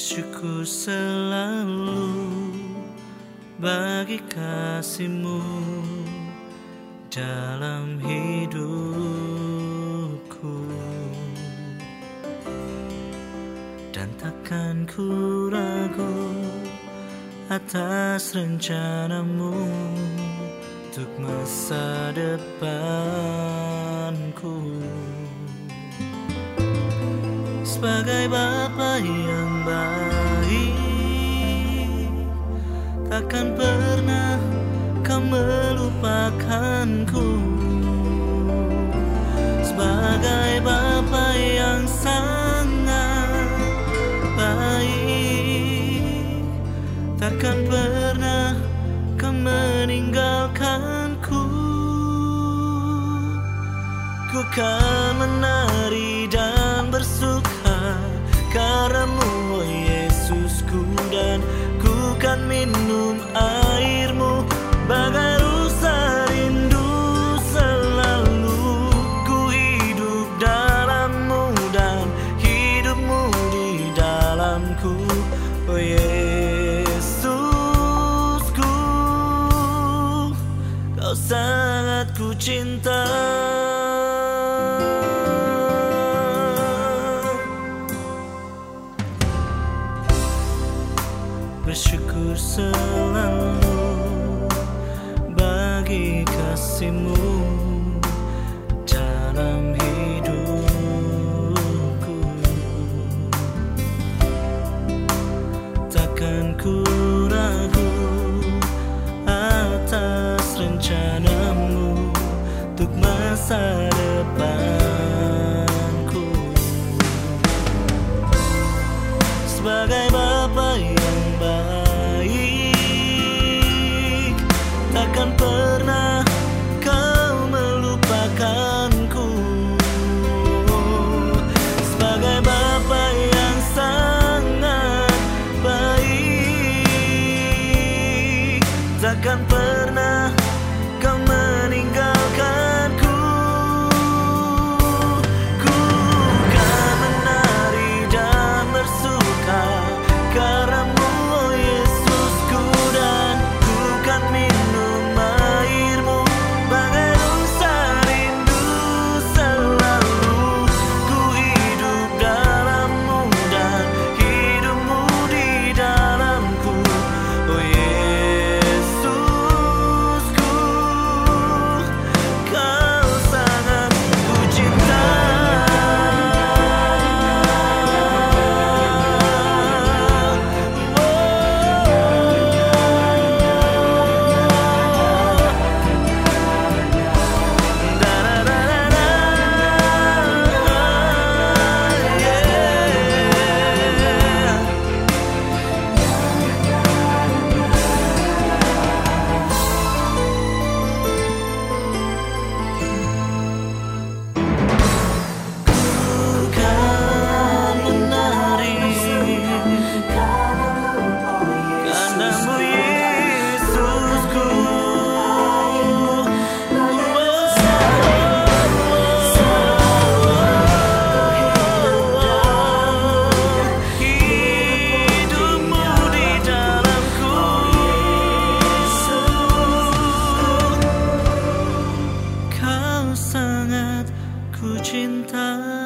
bersyukur selalu bagi kasihmu dalam hidup. Takkan ku ragu atas rencanamu Untuk masa depanku. Sebagai Bapa yang baik Takkan pernah kau melupakanku Takkan pernah kau meninggalkanku. Ku kan menari dan bersuka Karamu, oh Yesusku dan ku kan minum airmu. Bagai rusa rindu selalu Ku hidup dalammu dan hidupmu di dalamku Oh Yesusku sangat ku cinta. Bersyukur selalu bagi kasihmu dalam hidupku. Takkan ku ragu masa depanku. Sebagai Bapa yang baik Takkan pernah kau melupakanku. Sebagai Bapa yang sangat baik Takkan pernah 简单